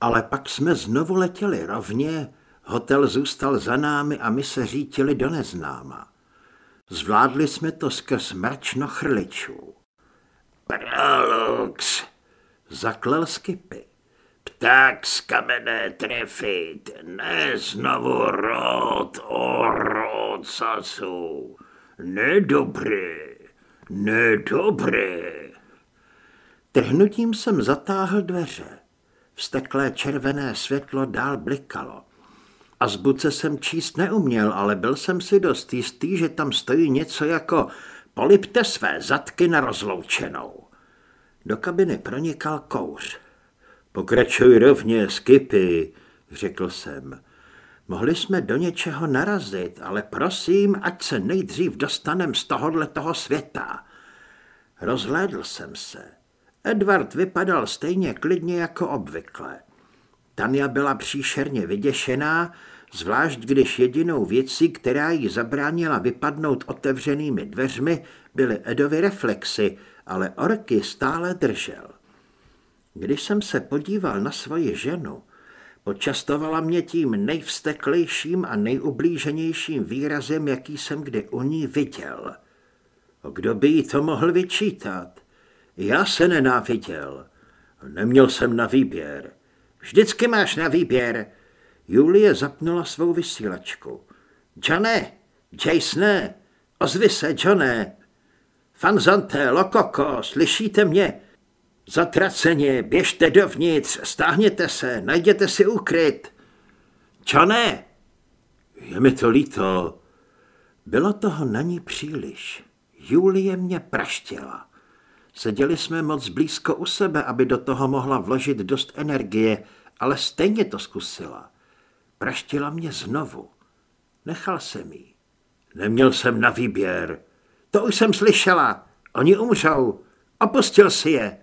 Ale pak jsme znovu letěli rovně, hotel zůstal za námi a my se řítili do neznáma. Zvládli jsme to skrz mračno chrličů. Prolux, zaklel Skipy. Pták z kamene trefit, ne znovu rod o rodcasu. Nedobré, nedobré. Trhnutím jsem zatáhl dveře. Vsteklé červené světlo dál blikalo. A z buce jsem číst neuměl, ale byl jsem si dost jistý, že tam stojí něco jako polipte své zadky na rozloučenou. Do kabiny pronikal kouř. Pokračuj rovně, Skipy, řekl jsem. Mohli jsme do něčeho narazit, ale prosím, ať se nejdřív dostanem z tohohle toho světa. Rozhlédl jsem se. Edward vypadal stejně klidně jako obvykle. Tania byla příšerně vyděšená, zvlášť když jedinou věcí, která jí zabránila vypadnout otevřenými dveřmi, byly Edovy reflexy, ale orky stále držel. Když jsem se podíval na svoji ženu, počastovala mě tím nejvsteklejším a nejublíženějším výrazem, jaký jsem kdy u ní viděl. Kdo by jí to mohl vyčítat? Já se nenáviděl. Neměl jsem na výběr. Vždycky máš na výběr. Julie zapnula svou vysílačku. Johne, Jasone, ozvi se, Johne. Fanzante, Lokoko, slyšíte mě? Zatraceně, běžte dovnitř, stáhněte se, najděte si úkryt. Johne! Je mi to líto. Bylo toho na ní příliš. Julie mě praštěla. Seděli jsme moc blízko u sebe, aby do toho mohla vložit dost energie, ale stejně to zkusila. Praštila mě znovu. Nechal jsem jí. Neměl jsem na výběr. To už jsem slyšela. Oni umřou. Opustil si je.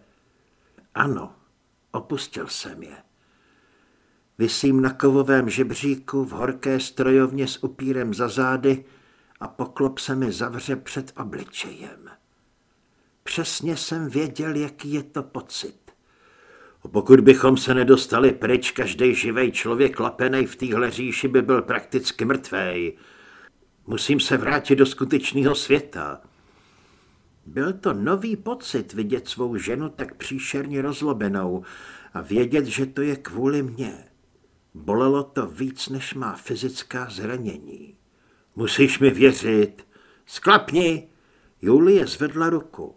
Ano, opustil jsem je. Vysím na kovovém žebříku v horké strojovně s upírem za zády a poklop se mi zavře před obličejem. Přesně jsem věděl, jaký je to pocit. Pokud bychom se nedostali pryč, každý živý člověk lapenej v téhle říši by byl prakticky mrtvej. Musím se vrátit do skutečného světa. Byl to nový pocit vidět svou ženu tak příšerně rozlobenou a vědět, že to je kvůli mně. Bolelo to víc, než má fyzická zranění. Musíš mi věřit. Sklapni! Julie zvedla ruku.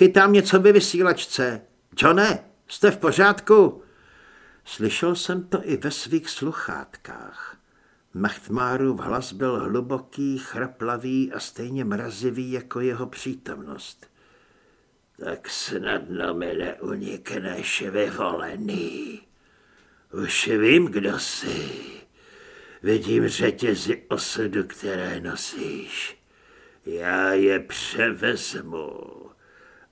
Chytám něco ve vysílačce. Johne, jste v pořádku? Slyšel jsem to i ve svých sluchátkách. Machtmárův hlas byl hluboký, chraplavý a stejně mrazivý jako jeho přítomnost. Tak snadno mi neunikneš, vyvolený. Už vím, kdo jsi. Vidím řetězy osudu, které nosíš. Já je převezmu.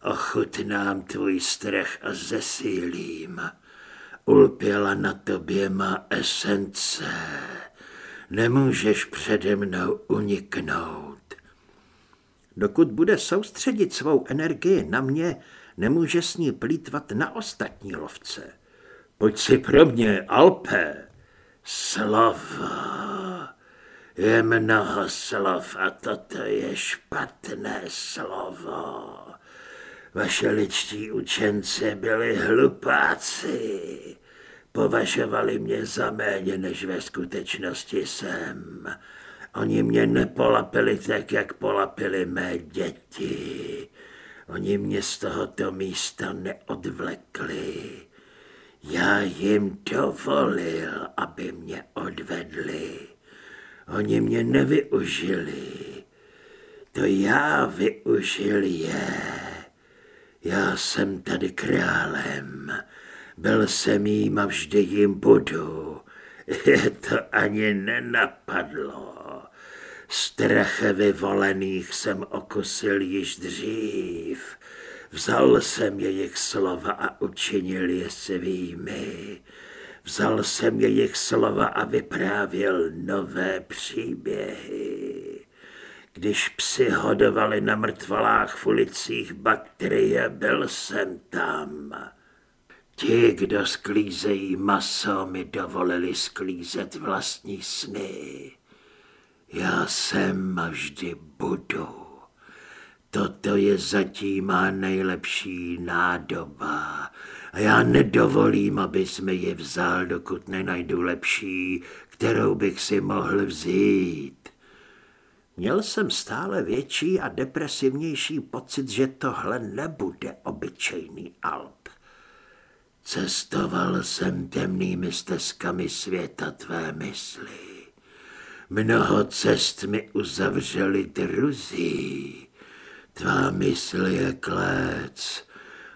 Ochutnám tvůj strach a zesílím. Ulpěla na tobě má esence. Nemůžeš přede mnou uniknout. Dokud bude soustředit svou energii na mě, nemůže s ní plítvat na ostatní lovce. Pojď si pro mě, Alpe. Slovo. Je mnoho slov a toto je špatné slovo. Vaše ličtí učenci byli hlupáci. Považovali mě za méně, než ve skutečnosti jsem. Oni mě nepolapili tak, jak polapili mé děti. Oni mě z tohoto místa neodvlekli. Já jim dovolil, aby mě odvedli. Oni mě nevyužili. To já využil je. Já jsem tady králem, byl jsem jím a vždy jim budu. Je to ani nenapadlo. Strach vyvolených jsem okusil již dřív. Vzal jsem jejich slova a učinil je svými. Vzal jsem jejich slova a vyprávěl nové příběhy. Když psi hodovali na mrtvalách v ulicích bakterie, byl jsem tam. Ti, kdo sklízejí maso, mi dovolili sklízet vlastní sny. Já jsem a vždy budu. Toto je zatím má nejlepší nádoba a já nedovolím, abys mi ji vzal, dokud nenajdu lepší, kterou bych si mohl vzít. Měl jsem stále větší a depresivnější pocit, že tohle nebude obyčejný Alp. Cestoval jsem temnými stezkami světa tvé mysli. Mnoho cest mi uzavřeli druzí. Tvá mysl je klec,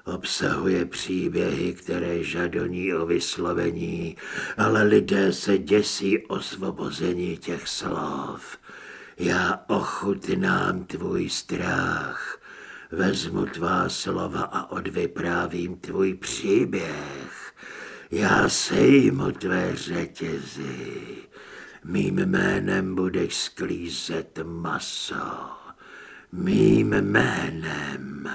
obsahuje příběhy, které žadoní o vyslovení, ale lidé se děsí osvobození těch slov. Já ochutnám tvůj strach, vezmu tvá slova a odvyprávím tvůj příběh. Já sejmu tvé řetězy, mým jménem budeš sklízet maso. Mým jménem,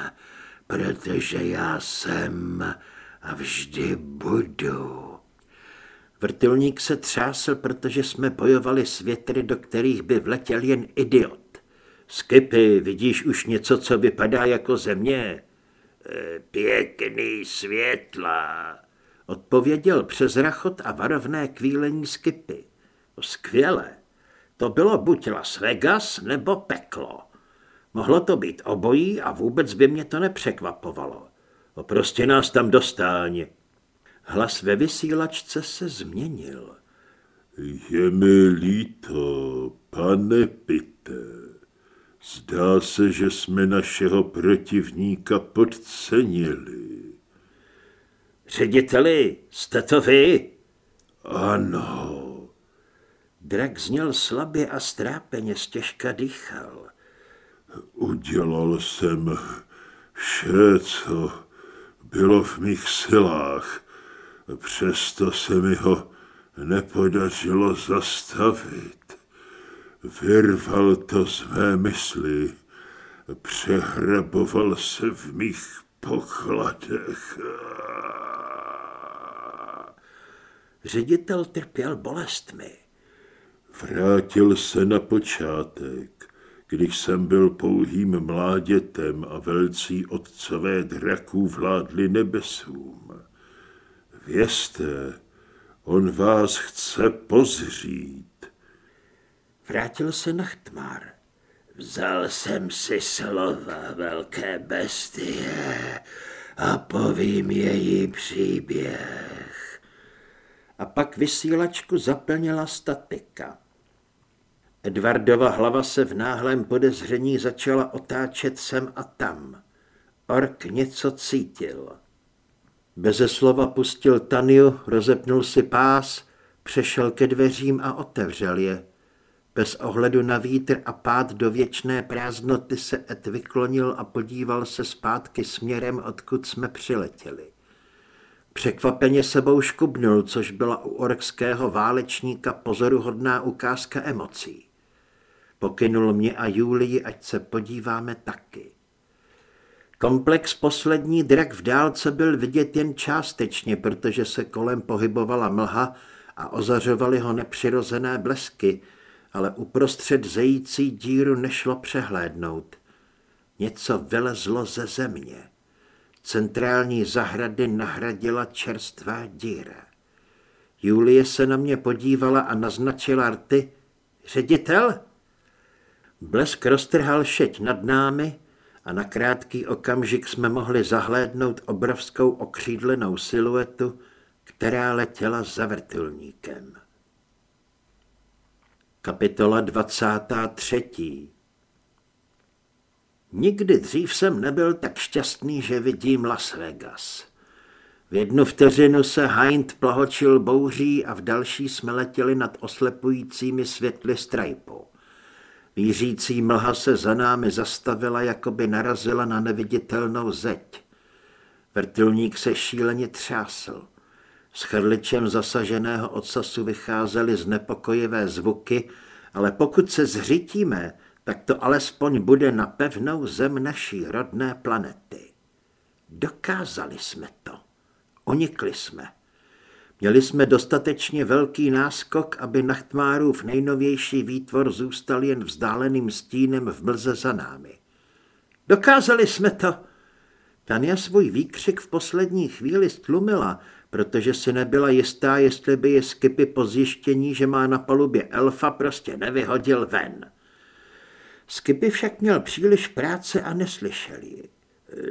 protože já jsem a vždy budu. Vrtulník se třásl, protože jsme bojovali s větry, do kterých by vletěl jen idiot. Skipy, vidíš už něco, co vypadá jako země? E, pěkný světla, odpověděl přes rachot a varovné kvílení Skipy. Skvěle. To bylo buď Las Vegas nebo peklo. Mohlo to být obojí a vůbec by mě to nepřekvapovalo. O prostě nás tam dostáň. Hlas ve vysílačce se změnil. Je mi líto, pane Pite. Zdá se, že jsme našeho protivníka podcenili. Řediteli, jste to vy? Ano. Drak zněl slabě a strápeně, stěžka dýchal. Udělal jsem vše, co bylo v mých silách. Přesto se mi ho nepodařilo zastavit. Vyrval to z mé mysli, přehraboval se v mých pokladech. Ředitel trpěl bolestmi. Vrátil se na počátek když jsem byl pouhým mládětem a velcí otcové draků vládli nebesům. Vězte, on vás chce pozřít. Vrátil se Nachtmar. Vzal jsem si slova velké bestie a povím její příběh. A pak vysílačku zaplnila statika. Edvardova hlava se v náhlém podezření začala otáčet sem a tam. Ork něco cítil. Beze slova pustil Taniu, rozepnul si pás, přešel ke dveřím a otevřel je. Bez ohledu na vítr a pád do věčné prázdnoty se Ed vyklonil a podíval se zpátky směrem, odkud jsme přiletěli. Překvapeně sebou škubnul, což byla u orkského válečníka pozoruhodná ukázka emocí. Pokynul mě a Julii, ať se podíváme taky. Komplex poslední drak v dálce byl vidět jen částečně, protože se kolem pohybovala mlha a ozařovaly ho nepřirozené blesky, ale uprostřed zející díru nešlo přehlédnout. Něco vylezlo ze země. Centrální zahrady nahradila čerstvá díra. Julie se na mě podívala a naznačila rty. Ředitel? Blesk roztrhal šeť nad námi a na krátký okamžik jsme mohli zahlédnout obrovskou okřídlenou siluetu, která letěla za vrtulníkem. Kapitola 23. Nikdy dřív jsem nebyl tak šťastný, že vidím Las Vegas. V jednu vteřinu se Hind plahočil bouří a v další jsme letěli nad oslepujícími světly Stripu. Vířící mlha se za námi zastavila, jako by narazila na neviditelnou zeď. Vrtulník se šíleně třásl. S chrličem zasaženého ocasu vycházely znepokojivé zvuky, ale pokud se zřítíme, tak to alespoň bude na pevnou zem naší rodné planety. Dokázali jsme to. Unikli jsme. Měli jsme dostatečně velký náskok, aby Nachtmárův nejnovější výtvor zůstal jen vzdáleným stínem v mlze za námi. Dokázali jsme to! Tania svůj výkřik v poslední chvíli stlumila, protože si nebyla jistá, jestli by je Skipy po zjištění, že má na palubě elfa, prostě nevyhodil ven. Skipy však měl příliš práce a neslyšel ji.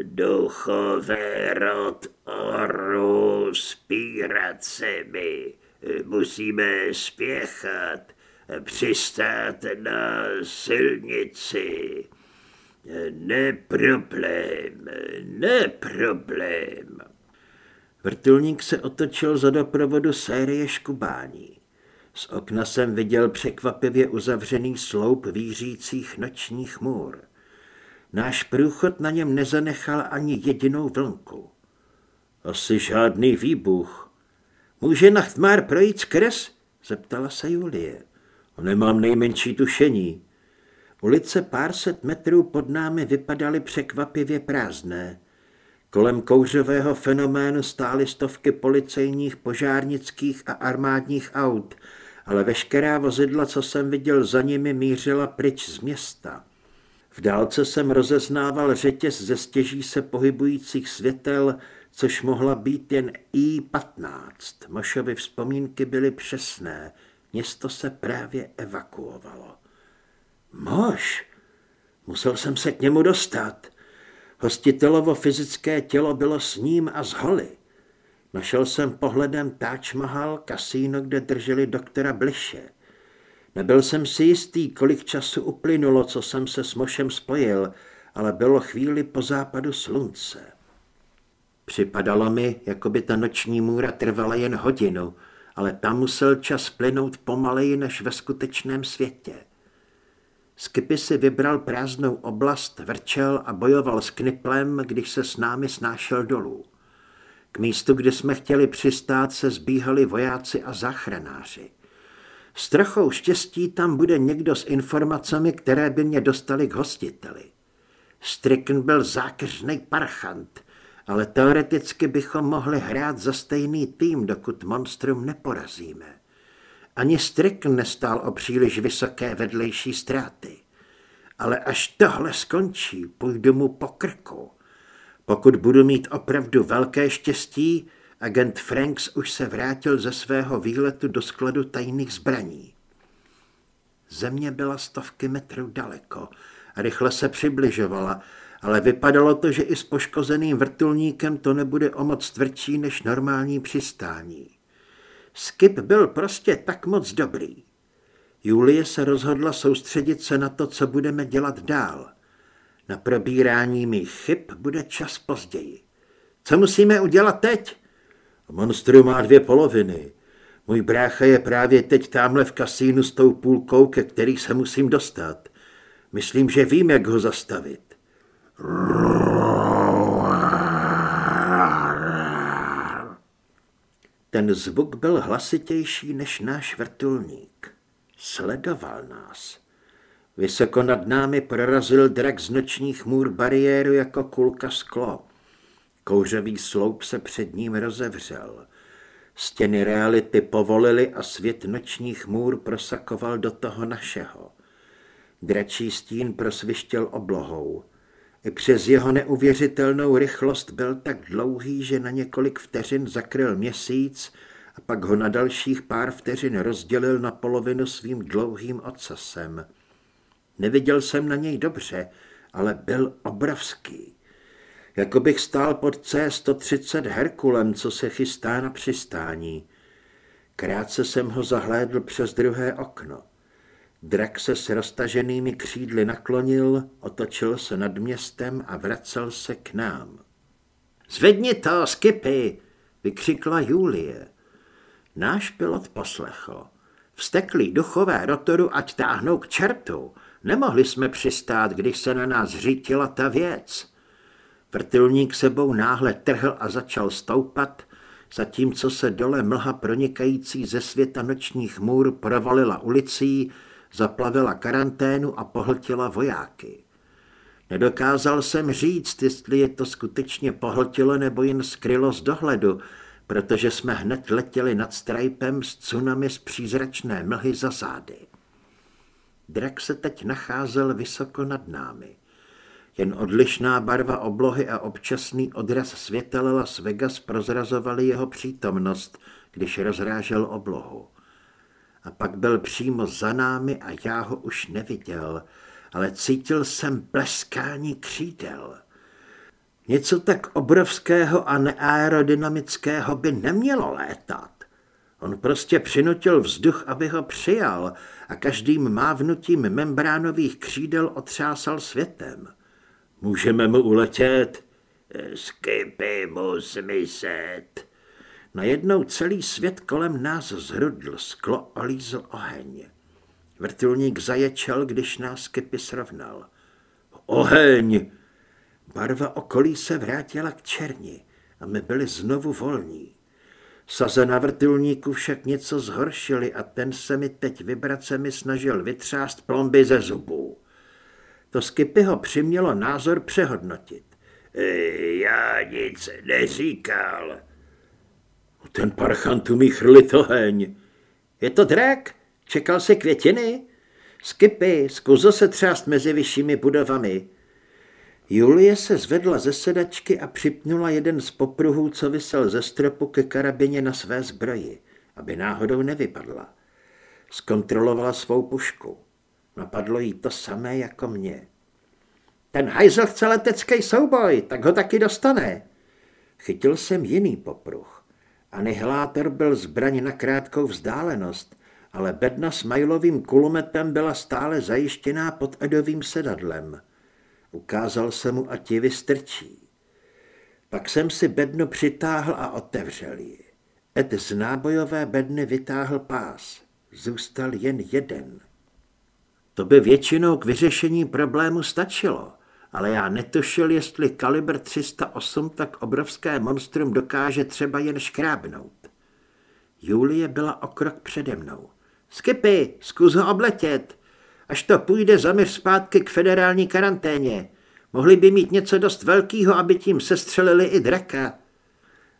Duchové rod oru, spírat se mi. Musíme spěchat, přistát na silnici. Neproblém, neproblém. Vrtulník se otočil za doprovodu série škubání. Z okna jsem viděl překvapivě uzavřený sloup vířících nočních můr. Náš průchod na něm nezanechal ani jedinou vlnku. Asi žádný výbuch. Může Nachtmár projít skres? Zeptala se Julie. Nemám nejmenší tušení. Ulice pár set metrů pod námi vypadaly překvapivě prázdné. Kolem kouřového fenoménu stály stovky policejních, požárnických a armádních aut, ale veškerá vozidla, co jsem viděl za nimi, mířila pryč z města. V dálce jsem rozeznával řetěz ze stěží se pohybujících světel, což mohla být jen I-15. Mošovy vzpomínky byly přesné. Město se právě evakuovalo. Mož! Musel jsem se k němu dostat. Hostitelovo fyzické tělo bylo s ním a z holy. Našel jsem pohledem Taj Mahal, kasíno, kde drželi doktora Bliše. Nebyl jsem si jistý, kolik času uplynulo, co jsem se s Mošem spojil, ale bylo chvíli po západu slunce. Připadalo mi, jako by ta noční můra trvala jen hodinu, ale tam musel čas plynout pomaleji než ve skutečném světě. Skipy si vybral prázdnou oblast, vrčel a bojoval s kniplem, když se s námi snášel dolů. K místu, kde jsme chtěli přistát, se zbíhali vojáci a záchranáři. S trochou štěstí tam bude někdo s informacemi, které by mě dostali k hostiteli. Stricken byl zákeřný parchant, ale teoreticky bychom mohli hrát za stejný tým, dokud monstrum neporazíme. Ani Stricken nestál o příliš vysoké vedlejší ztráty. Ale až tohle skončí, půjdu mu po krku. Pokud budu mít opravdu velké štěstí, agent Franks už se vrátil ze svého výletu do skladu tajných zbraní. Země byla stovky metrů daleko a rychle se přibližovala, ale vypadalo to, že i s poškozeným vrtulníkem to nebude o moc tvrdší než normální přistání. Skip byl prostě tak moc dobrý. Julie se rozhodla soustředit se na to, co budeme dělat dál. Na probírání mých chyb bude čas později. Co musíme udělat teď? Monstru má dvě poloviny. Můj brácha je právě teď tamhle v kasínu s tou půlkou, ke který se musím dostat. Myslím, že vím, jak ho zastavit. Ten zvuk byl hlasitější než náš vrtulník. Sledoval nás. Vysoko nad námi prorazil drak z nočních můr bariéru jako kulka sklo. Kouřový sloup se před ním rozevřel. Stěny reality povolily a svět nočních můr prosakoval do toho našeho. Dračí stín prosvištěl oblohou. I přes jeho neuvěřitelnou rychlost byl tak dlouhý, že na několik vteřin zakryl měsíc a pak ho na dalších pár vteřin rozdělil na polovinu svým dlouhým ocasem. Neviděl jsem na něj dobře, ale byl obrovský. Jako bych stál pod C-130 Herkulem, co se chystá na přistání. Krátce jsem ho zahlédl přes druhé okno. Drak se s roztaženými křídly naklonil, otočil se nad městem a vracel se k nám. Zvedni to, Skipy, vykřikla Julie. Náš pilot poslechl. Vsteklí duchové rotoru, ať táhnou k čertu. Nemohli jsme přistát, když se na nás řítila ta věc. Vrtulník sebou náhle trhl a začal stoupat, zatímco se dole mlha pronikající ze světa nočních můr provalila ulicí, zaplavila karanténu a pohltila vojáky. Nedokázal jsem říct, jestli je to skutečně pohltilo nebo jen skrylo z dohledu, protože jsme hned letěli nad strajpem s tsunami z přízračné mlhy za zády. Drak se teď nacházel vysoko nad námi. Jen odlišná barva oblohy a občasný odraz světel Las Vegas prozrazovali jeho přítomnost, když rozrážel oblohu. A pak byl přímo za námi a já ho už neviděl, ale cítil jsem pleskání křídel. Něco tak obrovského a neaerodynamického by nemělo létat. On prostě přinutil vzduch, aby ho přijal a každým mávnutím membránových křídel otřásal světem. Můžeme mu uletět? Skipy mu zmizet. Najednou celý svět kolem nás zhrudl, sklo olízl oheň. Vrtulník zaječel, když nás Skipy srovnal. Oheň! Barva okolí se vrátila k černi a my byli znovu volní. Saze na vrtulníku však něco zhoršili a ten se mi teď vibracemi snažil vytřást plomby ze zubů. To Skipy ho přimělo názor přehodnotit. Já nic neříkal. Ten parchan tu mi chrlit oheň. Je to drak? Čekal se květiny? Skipy, zkusil se třást mezi vyššími budovami. Julie se zvedla ze sedačky a připnula jeden z popruhů, co vysel ze stropu ke karabině na své zbroji, aby náhodou nevypadla. Zkontrolovala svou pušku. Napadlo jí to samé jako mě. Ten hajzl chce letecký souboj, tak ho taky dostane. Chytil jsem jiný popruh. Anihilátor byl zbraň na krátkou vzdálenost, ale bedna s majlovým kulometem byla stále zajištěná pod edovým sedadlem. Ukázal jsem mu a ti vystrčí. Pak jsem si bednu přitáhl a otevřel ji. Ed z nábojové bedny vytáhl pás. Zůstal jen jeden. To by většinou k vyřešení problému stačilo, ale já netušil, jestli kalibr 308 tak obrovské monstrum dokáže třeba jen škrábnout. Julie byla o krok přede mnou. Skipy, zkus ho obletět. Až to půjde, zamir zpátky k federální karanténě. Mohli by mít něco dost velkého, aby tím sestřelili i draka.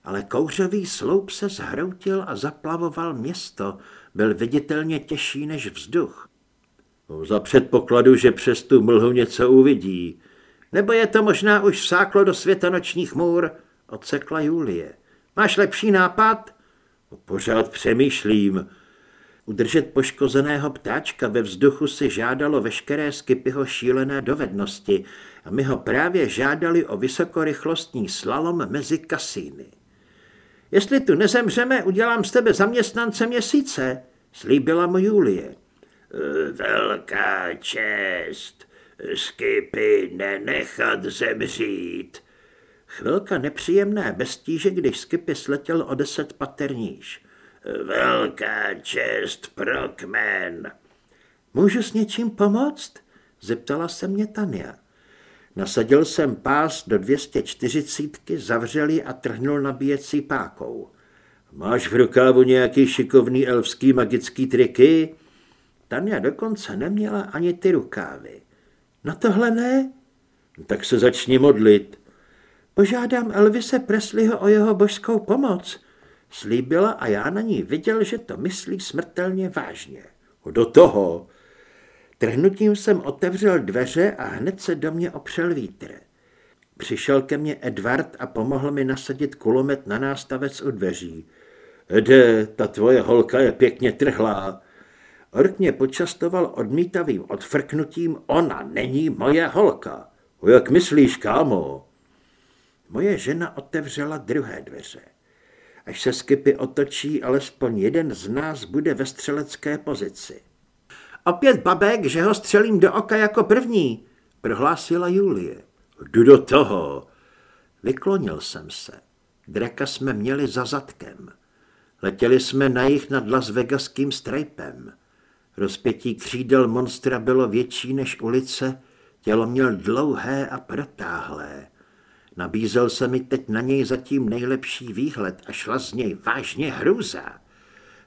Ale kouřový sloup se zhroutil a zaplavoval město. Byl viditelně těžší než vzduch. Za předpokladu, že přes tu mlhu něco uvidí. Nebo je to možná už vsáklo do světa nočních můr, odsekla Julie. Máš lepší nápad? Pořád přemýšlím. Udržet poškozeného ptáčka ve vzduchu si žádalo veškeré Skipyho šílené dovednosti a my ho právě žádali o vysokorychlostní slalom mezi kasíny. Jestli tu nezemřeme, udělám z tebe zaměstnance měsíce, slíbila mu Julie. Velká čest, Skipy nenechat zemřít. Chvilka nepříjemné bez tíže, když Skipy sletěl o deset paterníž. Velká čest pro kmen. Můžu s něčím pomoct? Zeptala se mě Tania. Nasadil jsem pás do 240, zavřel ji a trhnul nabíjecí pákou. Máš v rukávu nějaký šikovný elfský magický triky? Tania dokonce neměla ani ty rukávy. Na tohle ne? Tak se začni modlit. Požádám Elvise Presleyho o jeho božskou pomoc. Slíbila a já na ní viděl, že to myslí smrtelně vážně. Do toho. Trhnutím jsem otevřel dveře a hned se do mě opřel vítr. Přišel ke mně Edward a pomohl mi nasadit kulomet na nástavec u dveří. Ede, ta tvoje holka je pěkně trhlá. Ork mě počastoval odmítavým odfrknutím, ona není moje holka. Jak myslíš, kámo? Moje žena otevřela druhé dveře. Až se Skipy otočí, alespoň jeden z nás bude ve střelecké pozici. Opět babek, že ho střelím do oka jako první, prohlásila Julie. Jdu do toho. Vyklonil jsem se. Draka jsme měli za zadkem. Letěli jsme na jich nad Las Vegaským strajpem. Rozpětí křídel monstra bylo větší než ulice, tělo měl dlouhé a protáhlé. Nabízel se mi teď na něj zatím nejlepší výhled a šla z něj vážně hrůza.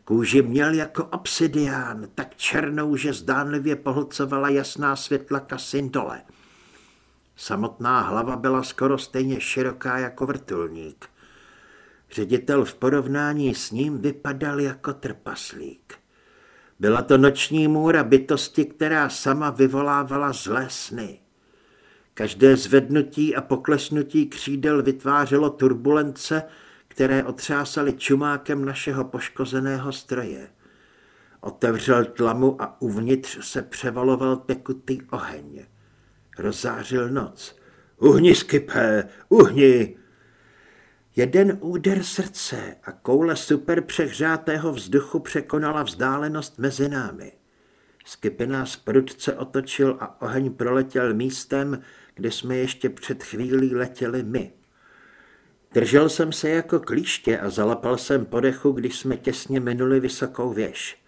Kůži měl jako obsidián, tak černou, že zdánlivě pohlcovala jasná světla kasin dole. Samotná hlava byla skoro stejně široká jako vrtulník. Ředitel v porovnání s ním vypadal jako trpaslík. Byla to noční můra bytosti, která sama vyvolávala zlé sny. Každé zvednutí a poklesnutí křídel vytvářelo turbulence, které otřásaly čumákem našeho poškozeného stroje. Otevřel tlamu a uvnitř se převaloval tekutý oheň. Rozářil noc. Uhni, Skipé, uhni! Jeden úder srdce a koule super přehřátého vzduchu překonala vzdálenost mezi námi. Skipy nás prudce otočil a oheň proletěl místem, kde jsme ještě před chvílí letěli my. Držel jsem se jako klíště a zalapal jsem podechu, když jsme těsně minuli vysokou věž.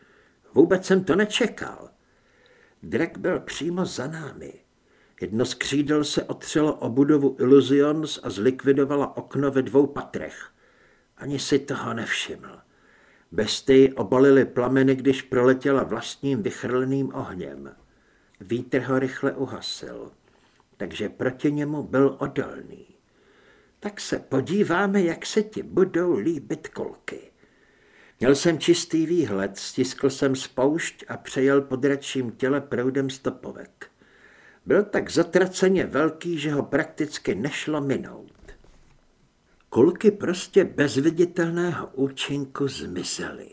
Vůbec jsem to nečekal. Drek byl přímo za námi. Jedno z křídel se otřelo o budovu Illusions a zlikvidovala okno ve dvou patrech. Ani si toho nevšiml. Besty obalily plameny, když proletěla vlastním vychrleným ohněm. Vítr ho rychle uhasil, takže proti němu byl odolný. Tak se podíváme, jak se ti budou líbit kolky. Měl jsem čistý výhled, stiskl jsem spoušť a přejel po dračím těle proudem stopovek. Byl tak zatraceně velký, že ho prakticky nešlo minout. Kulky prostě bez viditelného účinku zmizely.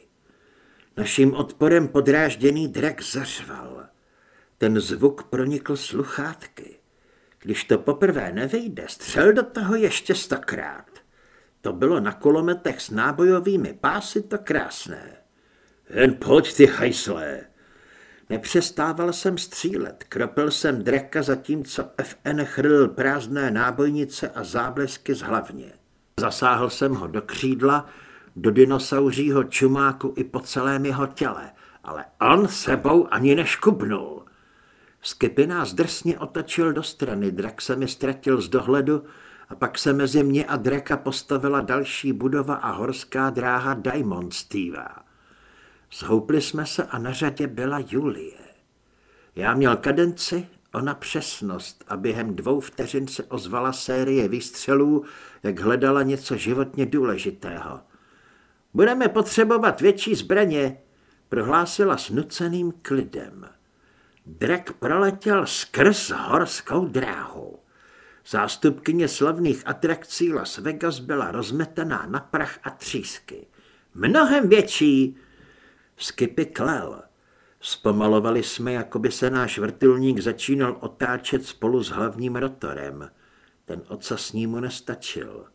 Naším odporem podrážděný drak zařval. Ten zvuk pronikl sluchátky. Když to poprvé nevyjde, střel do toho ještě stokrát. To bylo na kulometech s nábojovými pásy to krásné. Jen pojď ty hajslé, Nepřestával jsem střílet, kropil jsem dreka zatímco FN chrlil prázdné nábojnice a záblesky z hlavně. Zasáhl jsem ho do křídla, do dinosauřího čumáku i po celém jeho těle, ale on sebou ani neškubnul. Skipy nás drsně otočil do strany, drak se mi ztratil z dohledu a pak se mezi mě a draka postavila další budova a horská dráha Diamond Steve. Zhoupli jsme se a na řadě byla Julie. Já měl kadenci, ona přesnost a během dvou vteřin se ozvala série výstřelů, jak hledala něco životně důležitého. Budeme potřebovat větší zbraně, prohlásila s nuceným klidem. Drak proletěl skrz horskou dráhu. Zástupkyně slavných atrakcí Las Vegas byla rozmetená na prach a třísky. Mnohem větší, Skipy klel. Zpomalovali jsme, jako by se náš vrtulník začínal otáčet spolu s hlavním rotorem. Ten ocas mu nestačil.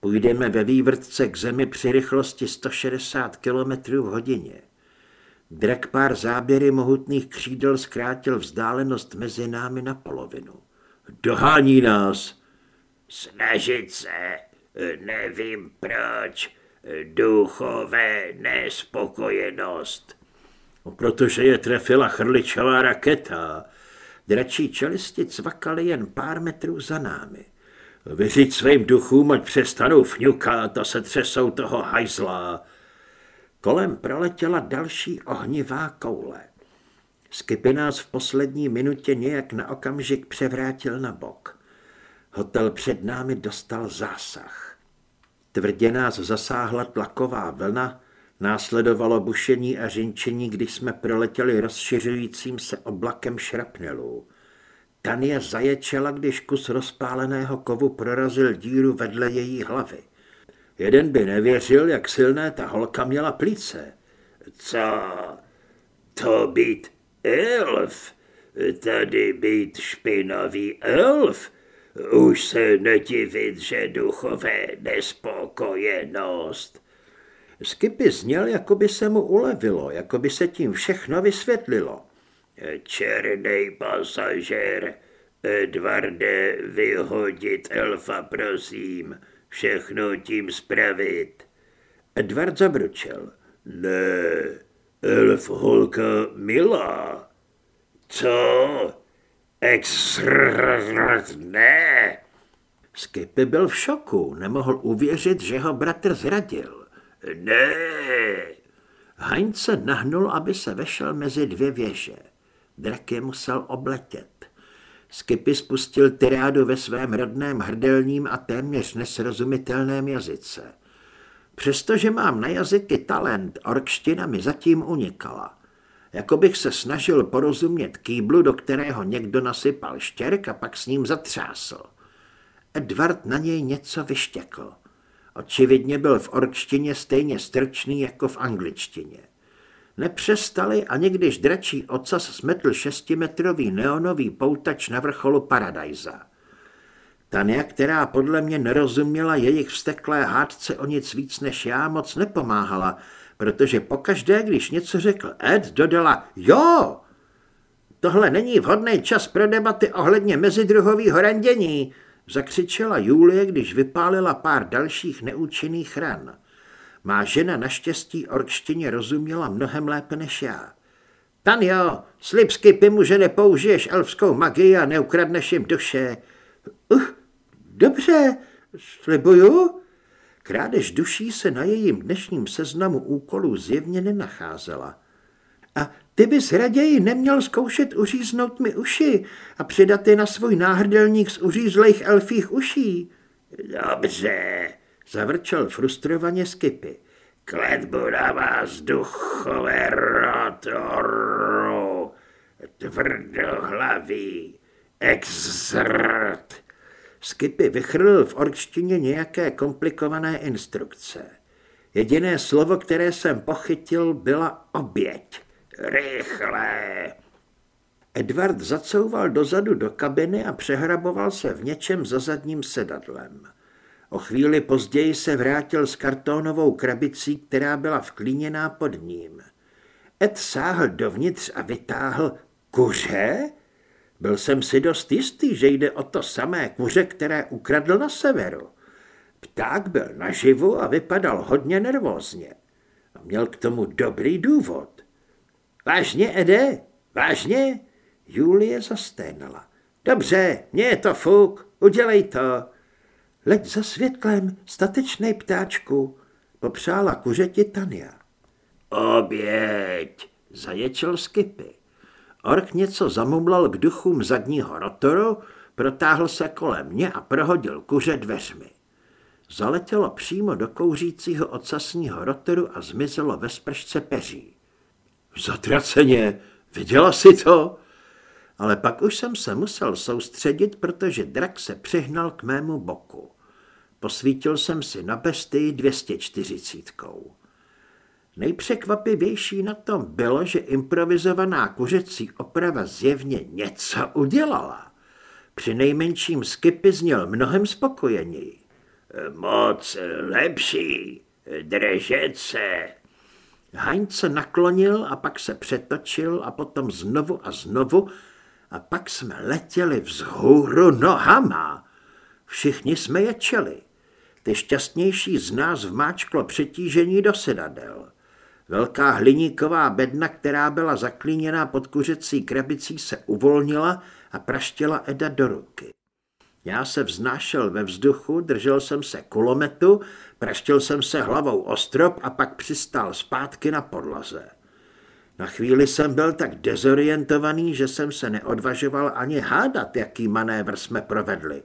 Půjdeme ve vývrtce k zemi při rychlosti 160 km v hodině. Drak pár záběry mohutných křídel zkrátil vzdálenost mezi námi na polovinu. Dohání nás! Snažit se, nevím proč, duchové nespokojenost. No, protože je trefila chrličová raketa. Dračí čelisti cvakaly jen pár metrů za námi. Vyřiď svým duchům, ať přestanou fňukat a se třesou toho hajzla. Kolem proletěla další ohnivá koule. Skipy nás v poslední minutě nějak na okamžik převrátil na bok. Hotel před námi dostal zásah. Tvrdě nás zasáhla tlaková vlna, následovalo bušení a řinčení, když jsme proletěli rozšiřujícím se oblakem šrapnelů. Tania zaječela, když kus rozpáleného kovu prorazil díru vedle její hlavy. Jeden by nevěřil, jak silné ta holka měla plíce. Co? To být elf? Tady být špinavý elf? Už se nedivit, že duchové nespokojenost. Skipy zněl, jako by se mu ulevilo, jako by se tím všechno vysvětlilo. Černý pasažér, Edvarde, vyhodit elfa, prosím, všechno tím spravit. Edvard zabručel. Ne, elf holka milá. Co? Ne. Skipy byl v šoku, nemohl uvěřit, že ho bratr zradil. Ne. Heinz se nahnul, aby se vešel mezi dvě věže. Drak je musel obletět. Skipy spustil tyrádu ve svém rodném hrdelním a téměř nesrozumitelném jazyce. Přestože mám na jazyky talent, orkština mi zatím unikala. Jako bych se snažil porozumět kýblu, do kterého někdo nasypal štěrk a pak s ním zatřásl. Edward na něj něco vyštěkl. Očividně byl v orkštině stejně strčný jako v angličtině. Nepřestali ani když dračí ocas smetl šestimetrový neonový poutač na vrcholu Paradajza. Tania, která podle mě nerozuměla jejich vsteklé hádce o nic víc než já, moc nepomáhala, protože pokaždé, když něco řekl Ed, dodala jo. Tohle není vhodný čas pro debaty ohledně mezidruhového randění, zakřičela Julie, když vypálila pár dalších neúčinných ran. Má žena naštěstí orkštině rozuměla mnohem lépe než já. Tanjo, slib skipy mu, že nepoužiješ elfskou magii a neukradneš jim duše. Uh, dobře, slibuju. Krádež duší se na jejím dnešním seznamu úkolů zjevně nenacházela. A ty bys raději neměl zkoušet uříznout mi uši a přidat je na svůj náhrdelník z uřízlých elfích uší. Dobře, zavrčel frustrovaně Skipy. Kletbu na vás, duchové rotoru, tvrdohlavý, exert. Skipy vychrl v orkštině nějaké komplikované instrukce. Jediné slovo, které jsem pochytil, byla oběť. Rychle! Edward zacouval dozadu do kabiny a přehraboval se v něčem za zadním sedadlem. O chvíli později se vrátil s kartónovou krabicí, která byla vklíněná pod ním. Ed sáhl dovnitř a vytáhl kuře? Byl jsem si dost jistý, že jde o to samé kuře, které ukradl na severu. Pták byl naživu a vypadal hodně nervózně. A měl k tomu dobrý důvod. Vážně, Ede? Vážně? Julie zasténala. Dobře, mně je to fuk, udělej to. Leď za světlem, statečnej ptáčku, popřála kuřeti Tania. Oběť, zaječel Skipy. Ork něco zamumlal k duchům zadního rotoru, protáhl se kolem mě a prohodil kuře dveřmi. Zaletělo přímo do kouřícího ocasního rotoru a zmizelo ve spršce peří. Zatraceně, viděla si to? Ale pak už jsem se musel soustředit, protože drak se přihnal k mému boku. Posvítil jsem si na bestii 240. Nejpřekvapivější na tom bylo, že improvizovaná kuřecí oprava zjevně něco udělala. Při nejmenším skipy zněl mnohem spokojeněji. Moc lepší, držet se. Heinz se naklonil a pak se přetočil a potom znovu a znovu a pak jsme letěli vzhůru nohama. Všichni jsme ječeli. Ty šťastnější z nás vmáčklo přetížení do sedadel. Velká hliníková bedna, která byla zaklíněná pod kuřecí krabicí, se uvolnila a praštěla Eda do ruky. Já se vznášel ve vzduchu, držel jsem se kulometu, praštil jsem se hlavou o strop a pak přistál zpátky na podlaze. Na chvíli jsem byl tak dezorientovaný, že jsem se neodvažoval ani hádat, jaký manévr jsme provedli,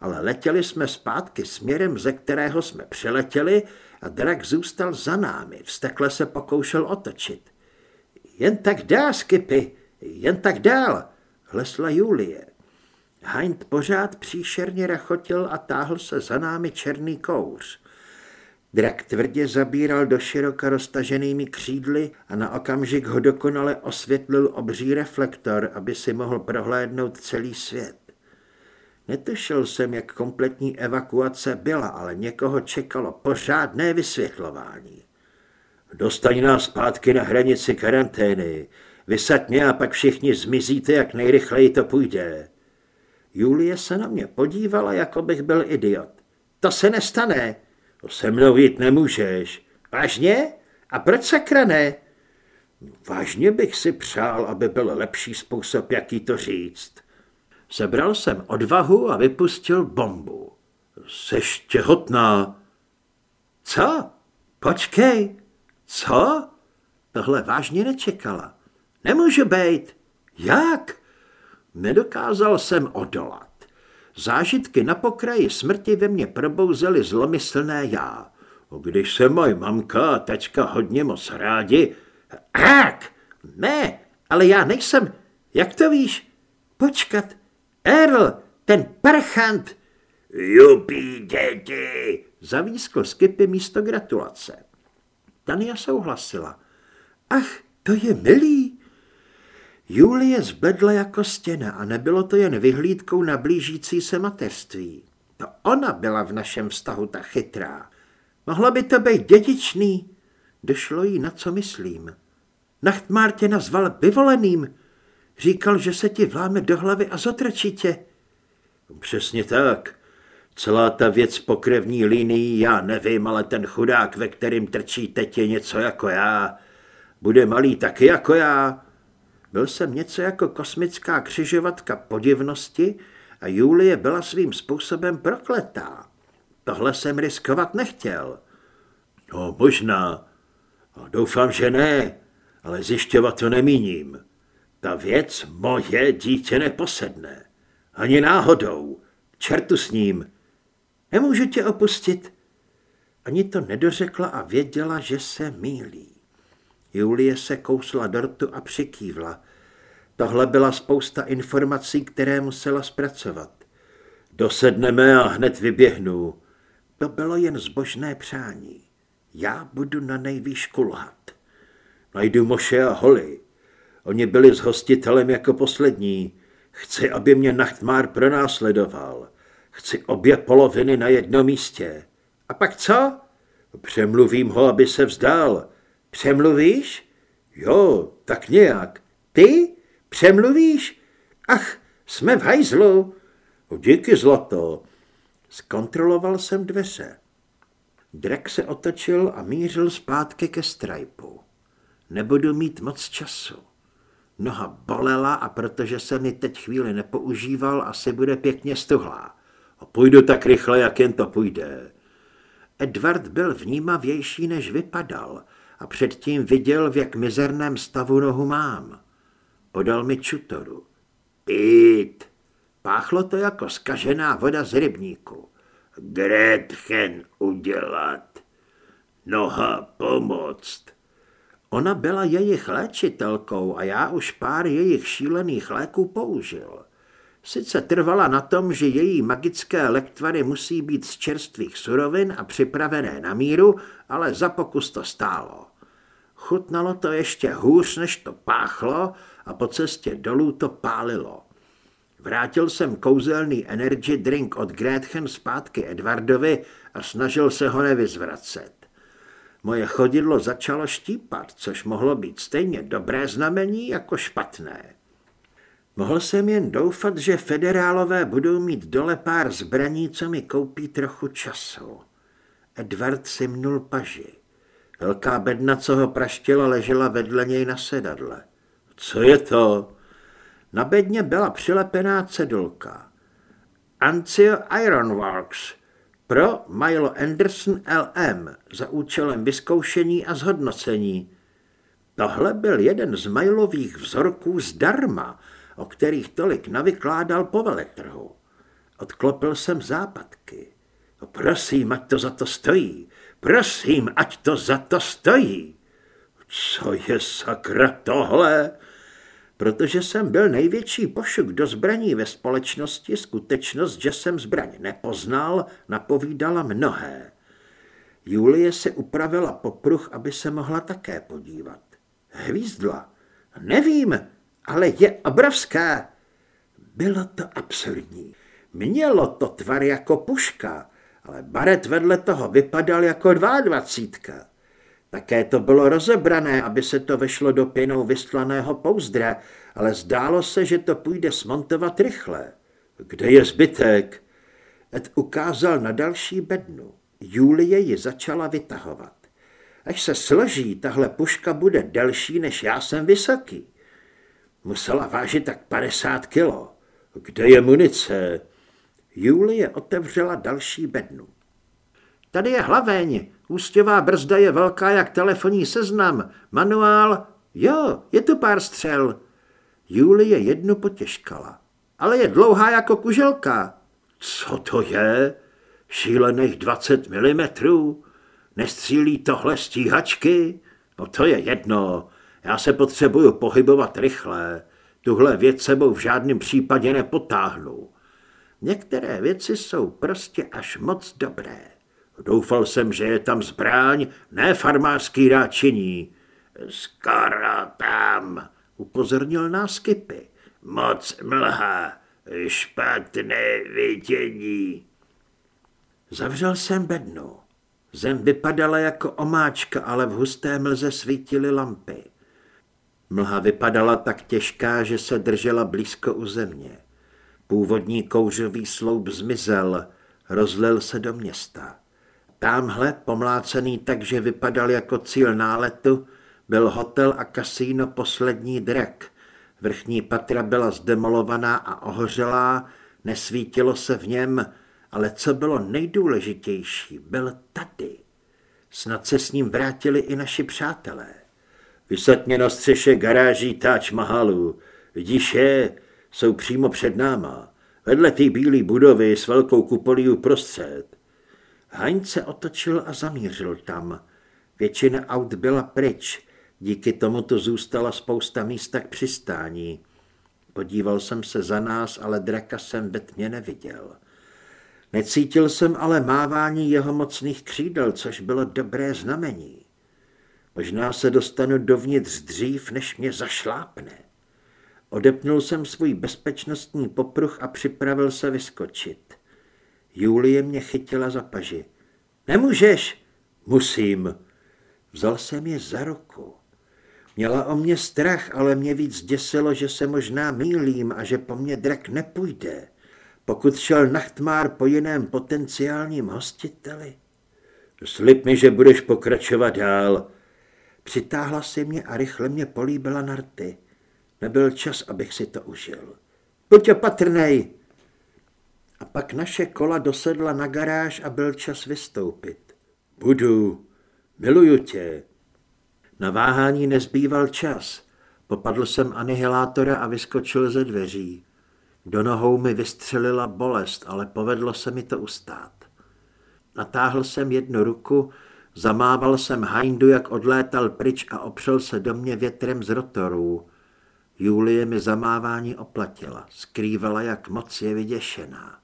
ale letěli jsme zpátky směrem, ze kterého jsme přiletěli a drak zůstal za námi, vstekle se pokoušel otočit. Jen tak dál, Skipy, jen tak dál, hlesla Julie. Hind pořád příšerně rachotil a táhl se za námi černý kouř. Drak tvrdě zabíral do široka roztaženými křídly a na okamžik ho dokonale osvětlil obří reflektor, aby si mohl prohlédnout celý svět. Netušil jsem, jak kompletní evakuace byla, ale někoho čekalo pořádné vysvětlování. Dostaň nás zpátky na hranici karantény. Vysaď mě a pak všichni zmizíte, jak nejrychleji to půjde. Julie se na mě podívala, jako bych byl idiot. To se nestane. To se mnou jít nemůžeš. Vážně? A proč sakra ne? Vážně bych si přál, aby byl lepší způsob, jaký to říct. Sebral jsem odvahu a vypustil bombu. Seš těhotná. Co? Počkej. Co? Tohle vážně nečekala. Nemůže být. Jak? Nedokázal jsem odolat. Zážitky na pokraji smrti ve mně probouzely zlomyslné já. Když se moje mamka a tačka hodně moc rádi... Tak, ne, ale já nejsem. Jak to víš? Počkat, Earl, ten parchant. Jupí, děti, zavískl Skipy místo gratulace. Tania souhlasila. Ach, to je milý. Julie zbledla jako stěna a nebylo to jen vyhlídkou na blížící se mateřství. To ona byla v našem vztahu ta chytrá. Mohlo by to být dědičný. Došlo jí, na co myslím. Nachtmár tě nazval vyvoleným. Říkal, že se ti vláme do hlavy a zotročí tě. Přesně tak. Celá ta věc po krevní linii, já nevím, ale ten chudák, ve kterým trčí teď je něco jako já. Bude malý taky jako já. Byl jsem něco jako kosmická křižovatka podivnosti a Julie byla svým způsobem prokletá. Tohle jsem riskovat nechtěl. No, možná. Doufám, že ne, ale zjišťovat to nemíním. Ta věc moje dítě neposedne. Ani náhodou. Čertu s ním. Nemůžu tě opustit. Ani to nedořekla a věděla, že se mílí. Julie se kousla dortu a přikývla. Tohle byla spousta informací, které musela zpracovat. Dosedneme a hned vyběhnu. To bylo jen zbožné přání. Já budu na nejvýš kulhat. Najdu Moše a Holly. Oni byli s hostitelem jako poslední. Chci, aby mě Nachtmár pronásledoval. Chci obě poloviny na jednom místě. A pak co? Přemluvím ho, aby se vzdal. Přemluvíš? Jo, tak nějak. Ty? Přemluvíš? Ach, jsme v hajzlu. Díky, zlato. Zkontroloval jsem dveře. Drek se otočil a mířil zpátky ke Stripu. Nebudu mít moc času. Noha bolela a protože jsem ji teď chvíli nepoužíval, asi bude pěkně stuhlá. A půjdu tak rychle, jak jen to půjde. Edward byl vnímavější, než vypadal a předtím viděl, v jak mizerném stavu nohu mám. Podal mi čutoru. Pít. Páchlo to jako skažená voda z rybníku. Gretchen udělat. Noha pomoct. Ona byla jejich léčitelkou a já už pár jejich šílených léků použil. Sice trvala na tom, že její magické lektvary musí být z čerstvých surovin a připravené na míru, ale za pokus to stálo. Chutnalo to ještě hůř, než to páchlo a po cestě dolů to pálilo. Vrátil jsem kouzelný energy drink od Gretchen zpátky Edwardovi a snažil se ho nevyzvracet. Moje chodidlo začalo štípat, což mohlo být stejně dobré znamení jako špatné. Mohl jsem jen doufat, že federálové budou mít dole pár zbraní, co mi koupí trochu času. Edward si mnul paži. Velká bedna, co ho praštila, ležela vedle něj na sedadle. Co je to? Na bedně byla přilepená cedulka. Ancio Ironworks pro Milo Anderson LM za účelem vyzkoušení a zhodnocení. Tohle byl jeden z Milových vzorků zdarma, o kterých tolik navykládal po veletrhu. Odklopil jsem západky. No prosím, ať to za to stojí. Prosím, ať to za to stojí. Co je sakra tohle? Protože jsem byl největší pošuk do zbraní ve společnosti, skutečnost, že jsem zbraň nepoznal, napovídala mnohé. Julie se upravila popruh, aby se mohla také podívat. Hvízdla. Nevím, ale je obrovská. Bylo to absurdní. Mělo to tvar jako puška, ale baret vedle toho vypadal jako dvádvacítka. Také to bylo rozebrané, aby se to vešlo do pěnou vystlaného pouzdra, ale zdálo se, že to půjde smontovat rychle. Kde je zbytek? Ed ukázal na další bednu. Julie ji začala vytahovat. Až se složí, tahle puška bude delší, než já jsem vysoký. Musela vážit tak 50 kilo. Kde je munice? Julie otevřela další bednu. Tady je hlaveň. Ústěvá brzda je velká jak telefonní seznam. Manuál. Jo, je tu pár střel. Julie jednu potěžkala. Ale je dlouhá jako kuželka. Co to je? Šílených 20 milimetrů? Nestřílí tohle stíhačky? No to je jedno. Já se potřebuju pohybovat rychle. Tuhle věc sebou v žádném případě nepotáhnu. Některé věci jsou prostě až moc dobré. Doufal jsem, že je tam zbraň, ne farmářský ráčiní. Skoro tam, upozornil nás Kipy. Moc mlha, špatné vidění. Zavřel jsem bednu. Zem vypadala jako omáčka, ale v husté mlze svítily lampy. Mlha vypadala tak těžká, že se držela blízko u země. Původní kouřový sloup zmizel, rozlil se do města. Támhle, pomlácený tak, že vypadal jako cíl náletu, byl hotel a kasíno Poslední drak. Vrchní patra byla zdemolovaná a ohořelá, nesvítilo se v něm, ale co bylo nejdůležitější, byl tady. Snad se s ním vrátili i naši přátelé. Vysatně na střeše garáží Taj Mahalu. Vidíš je, jsou přímo před náma. Vedle té bílé budovy s velkou kupolí uprostřed. Heinz se otočil a zamířil tam. Většina aut byla pryč, díky tomu to zůstala spousta místa k přistání. Podíval jsem se za nás, ale draka jsem ve tmě neviděl. Necítil jsem ale mávání jeho mocných křídel, což bylo dobré znamení. Možná se dostanu dovnitř dřív, než mě zašlápne. Odepnul jsem svůj bezpečnostní popruh a připravil se vyskočit. Julie mě chytila za paži. Nemůžeš? Musím. Vzal jsem je za ruku. Měla o mě strach, ale mě víc děsilo, že se možná mýlím a že po mně drak nepůjde pokud šel Nachtmár po jiném potenciálním hostiteli. Slib mi, že budeš pokračovat dál. Přitáhla si mě a rychle mě políbila na rty. Nebyl čas, abych si to užil. Buď opatrnej! A pak naše kola dosedla na garáž a byl čas vystoupit. Budu. Miluju tě. Na váhání nezbýval čas. Popadl jsem anihilátora a vyskočil ze dveří. Do nohou mi vystřelila bolest, ale povedlo se mi to ustát. Natáhl jsem jednu ruku, zamával jsem Hindu, jak odlétal pryč a opřel se do mě větrem z rotorů. Julie mi zamávání oplatila, skrývala, jak moc je vyděšená.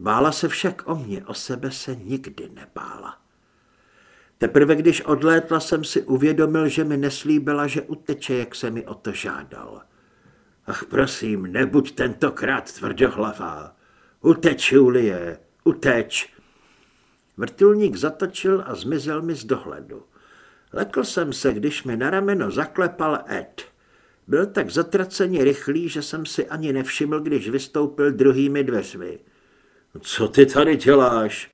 Bála se však o mě, o sebe se nikdy nebála. Teprve když odlétla, jsem si uvědomil, že mi neslíbila, že uteče, jak se mi o to žádal. Ach prosím, nebuď tentokrát tvrdohlavá. Uteč, Julie, uteč. Vrtulník zatočil a zmizel mi z dohledu. Lekl jsem se, když mi na rameno zaklepal Ed. Byl tak zatraceně rychlý, že jsem si ani nevšiml, když vystoupil druhými dveřmi. Co ty tady děláš?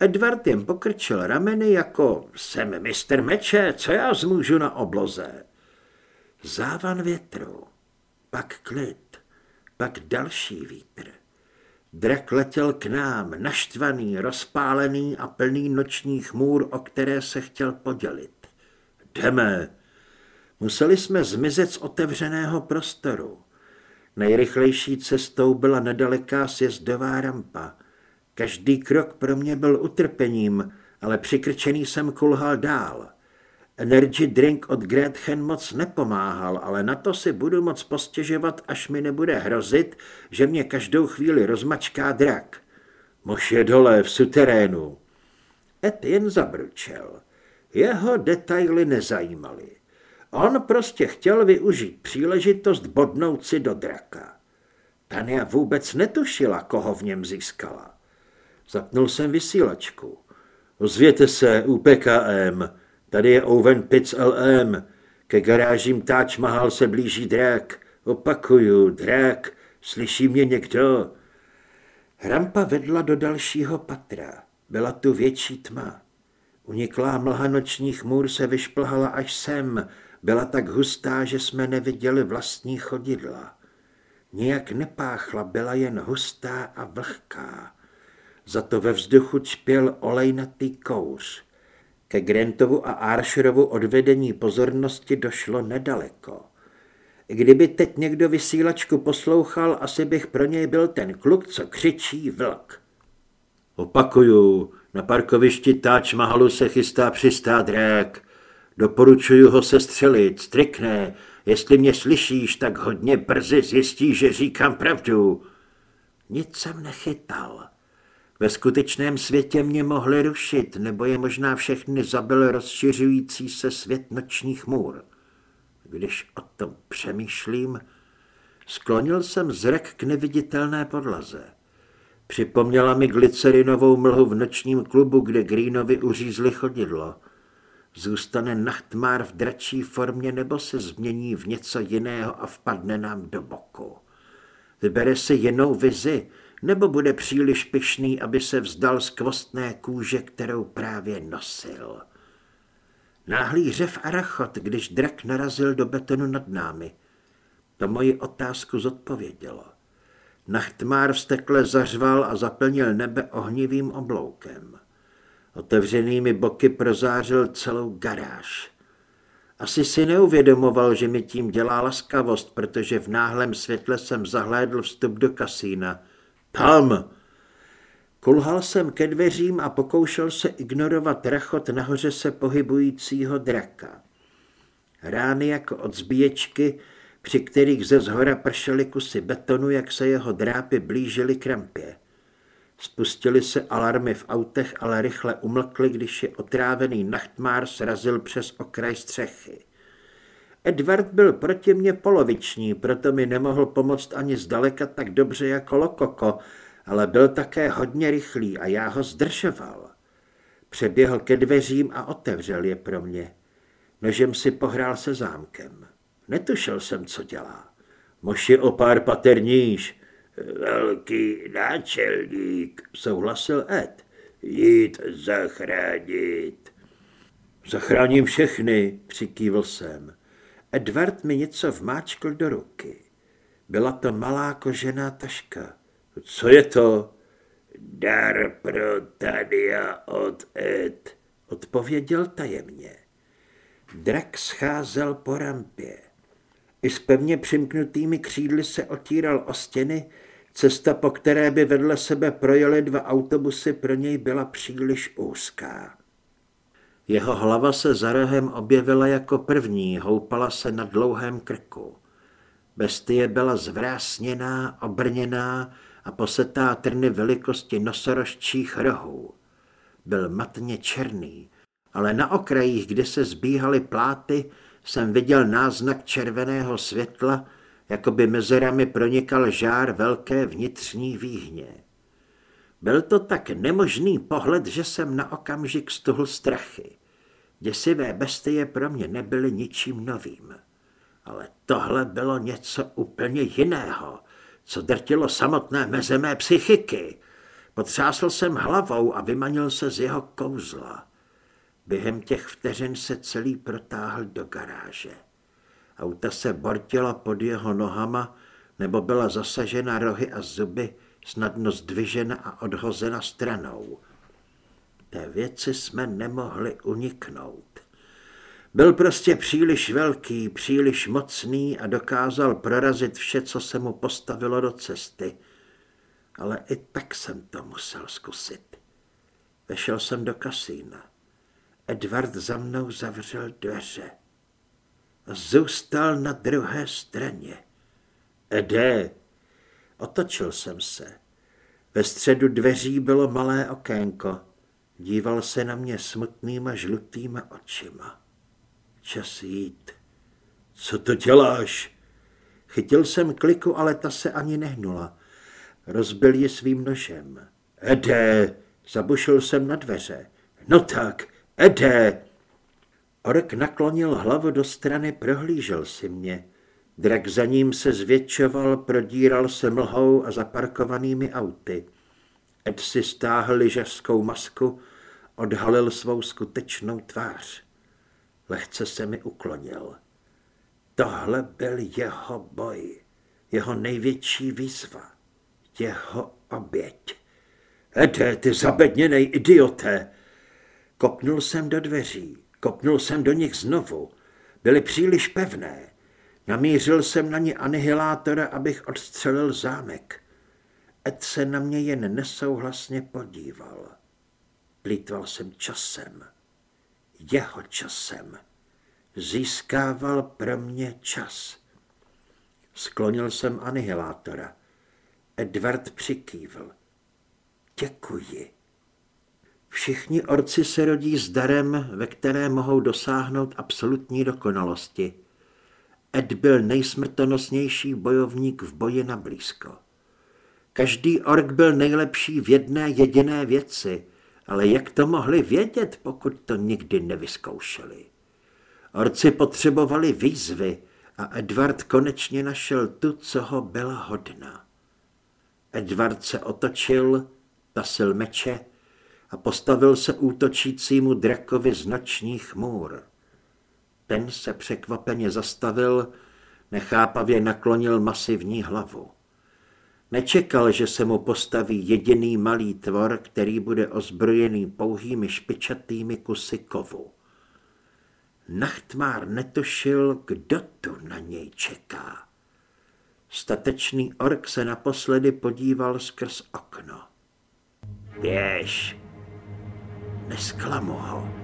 Edward jen pokrčil rameny jako jsem mistr meče, co já zmůžu na obloze. Závan větru pak klid, pak další vítr. Drak letěl k nám, naštvaný, rozpálený a plný nočních můr, o které se chtěl podělit. Jdeme. Museli jsme zmizet z otevřeného prostoru. Nejrychlejší cestou byla nedaleká sjezdová rampa. Každý krok pro mě byl utrpením, ale přikrčený jsem kulhal dál. Energy drink od Gretchen moc nepomáhal, ale na to si budu moc postěžovat, až mi nebude hrozit, že mě každou chvíli rozmačká drak. Mož je dole v suterénu. Ed jen zabručel. Jeho detaily nezajímaly. On prostě chtěl využít příležitost bodnout si do draka. Tania vůbec netušila, koho v něm získala. Zapnul jsem vysílačku. Ozvěte se, UPKM, Tady je Owen Pitts LM. Ke garážím Taj Mahal se blíží drak. Opakuju, drak. Slyší mě někdo? Hrampa vedla do dalšího patra. Byla tu větší tma. Uniklá mlha nočních můr se vyšplhala až sem. Byla tak hustá, že jsme neviděli vlastní chodidla. Nijak nepáchla, byla jen hustá a vlhká. Za to ve vzduchu čpěl olejnatý kouř. Ke Grantovu a Archerovu odvedení pozornosti došlo nedaleko. Kdyby teď někdo vysílačku poslouchal, asi bych pro něj byl ten kluk, co křičí vlk. Opakuju, Na parkovišti Táč Mahalu se chystá přistát drák. Doporučuju ho se střelit, strikne. Jestli mě slyšíš, tak hodně brzy zjistíš, že říkám pravdu. Nic jsem nechytal. Ve skutečném světě mě mohli rušit, nebo je možná všechny zabil rozšiřující se svět nočních můr. Když o tom přemýšlím, sklonil jsem zrek k neviditelné podlaze. Připomněla mi glycerinovou mlhu v nočním klubu, kde Greenovi uřízli chodidlo. Zůstane nachtmár v dračí formě nebo se změní v něco jiného a vpadne nám do boku. Vybere si jinou vizi, nebo bude příliš pyšný, aby se vzdal kvostné kůže, kterou právě nosil. Náhlý řev a rachot, když drak narazil do betonu nad námi. To moji otázku zodpovědělo. Nachtmár vstekle zařval a zaplnil nebe ohnivým obloukem. Otevřenými boky prozářil celou garáž. Asi si neuvědomoval, že mi tím dělá laskavost, protože v náhlém světle jsem zahlédl vstup do kasína. Tam! Kulhal jsem ke dveřím a pokoušel se ignorovat rachot nahoře se pohybujícího draka. Rány jako od zbíječky, při kterých ze zhora pršely kusy betonu, jak se jeho drápy blížily k rampě. Spustily se alarmy v autech, ale rychle umlkly, když je otrávený nachtmár srazil přes okraj střechy. Edward byl proti mně poloviční, proto mi nemohl pomoct ani zdaleka tak dobře jako Lokoko, ale byl také hodně rychlý a já ho zdržoval. Přeběhl ke dveřím a otevřel je pro mě. Nožem si pohrál se zámkem. Netušil jsem, co dělá. Je o pár paterníž. Velký náčelník, souhlasil Ed. Jít zachránit. Zachráním všechny, přikývl jsem. Edward mi něco vmáčkl do ruky. Byla to malá kožená taška. Co je to? Dar pro Tania od Ed, odpověděl tajemně. Drak scházel po rampě. I s pevně přimknutými křídly se otíral o stěny, cesta, po které by vedle sebe projeli dva autobusy, pro něj byla příliš úzká. Jeho hlava se za rohem objevila jako první, houpala se na dlouhém krku. Bestie byla zvrásněná, obrněná a posetá trny velikosti nosorožčích rohů. Byl matně černý, ale na okrajích, kde se zbíhaly pláty, jsem viděl náznak červeného světla, jako by mezerami pronikal žár velké vnitřní výhně. Byl to tak nemožný pohled, že jsem na okamžik stuhl strachy. Děsivé bestie pro mě nebyly ničím novým. Ale tohle bylo něco úplně jiného, co drtilo samotné meze mé psychiky. Potřásl jsem hlavou a vymanil se z jeho kouzla. Během těch vteřin se celý protáhl do garáže. Auta se bortila pod jeho nohama nebo byla zasažena rohy a zuby, snadno zdvižena a odhozena stranou. Té věci jsme nemohli uniknout. Byl prostě příliš velký, příliš mocný a dokázal prorazit vše, co se mu postavilo do cesty. Ale i tak jsem to musel zkusit. Vešel jsem do kasína. Edward za mnou zavřel dveře. Zůstal na druhé straně. Ede, otočil jsem se. Ve středu dveří bylo malé okénko. Díval se na mě smutnýma žlutýma očima. Čas jít. Co to děláš? Chytil jsem kliku, ale ta se ani nehnula. Rozbil ji svým nožem. Ede, zabušil jsem na dveře. No tak, Ede! Ork naklonil hlavu do strany, prohlížel si mě. Drak za ním se zvětšoval, prodíral se mlhou a zaparkovanými auty. Ed si stáhl lyžařskou masku, odhalil svou skutečnou tvář. Lehce se mi uklonil. Tohle byl jeho boj, jeho největší výzva, jeho oběť. Ede, ty zabedněnej idiote! Kopnul jsem do dveří, kopnul jsem do nich znovu. Byly příliš pevné. Namířil jsem na ně anihilátora, abych odstřelil zámek. Ed se na mě jen nesouhlasně podíval. Plýtval jsem časem. Jeho časem. Získával pro mě čas. Sklonil jsem anihilátora. Edward přikývl. Děkuji. Všichni orci se rodí s darem, ve které mohou dosáhnout absolutní dokonalosti. Ed byl nejsmrtonosnější bojovník v boji na blízko. Každý ork byl nejlepší v jedné jediné věci, ale jak to mohli vědět, pokud to nikdy nevyzkoušeli? Orci potřebovali výzvy a Edward konečně našel tu, co ho byla hodna. Edward se otočil, tasil meče a postavil se útočícímu drakovi z nočních můr. Ten se překvapeně zastavil, nechápavě naklonil masivní hlavu. Nečekal, že se mu postaví jediný malý tvor, který bude ozbrojený pouhými špičatými kusy kovu. Nachtmár netušil, kdo tu na něj čeká. Statečný ork se naposledy podíval skrz okno. Běž, nesklamu ho.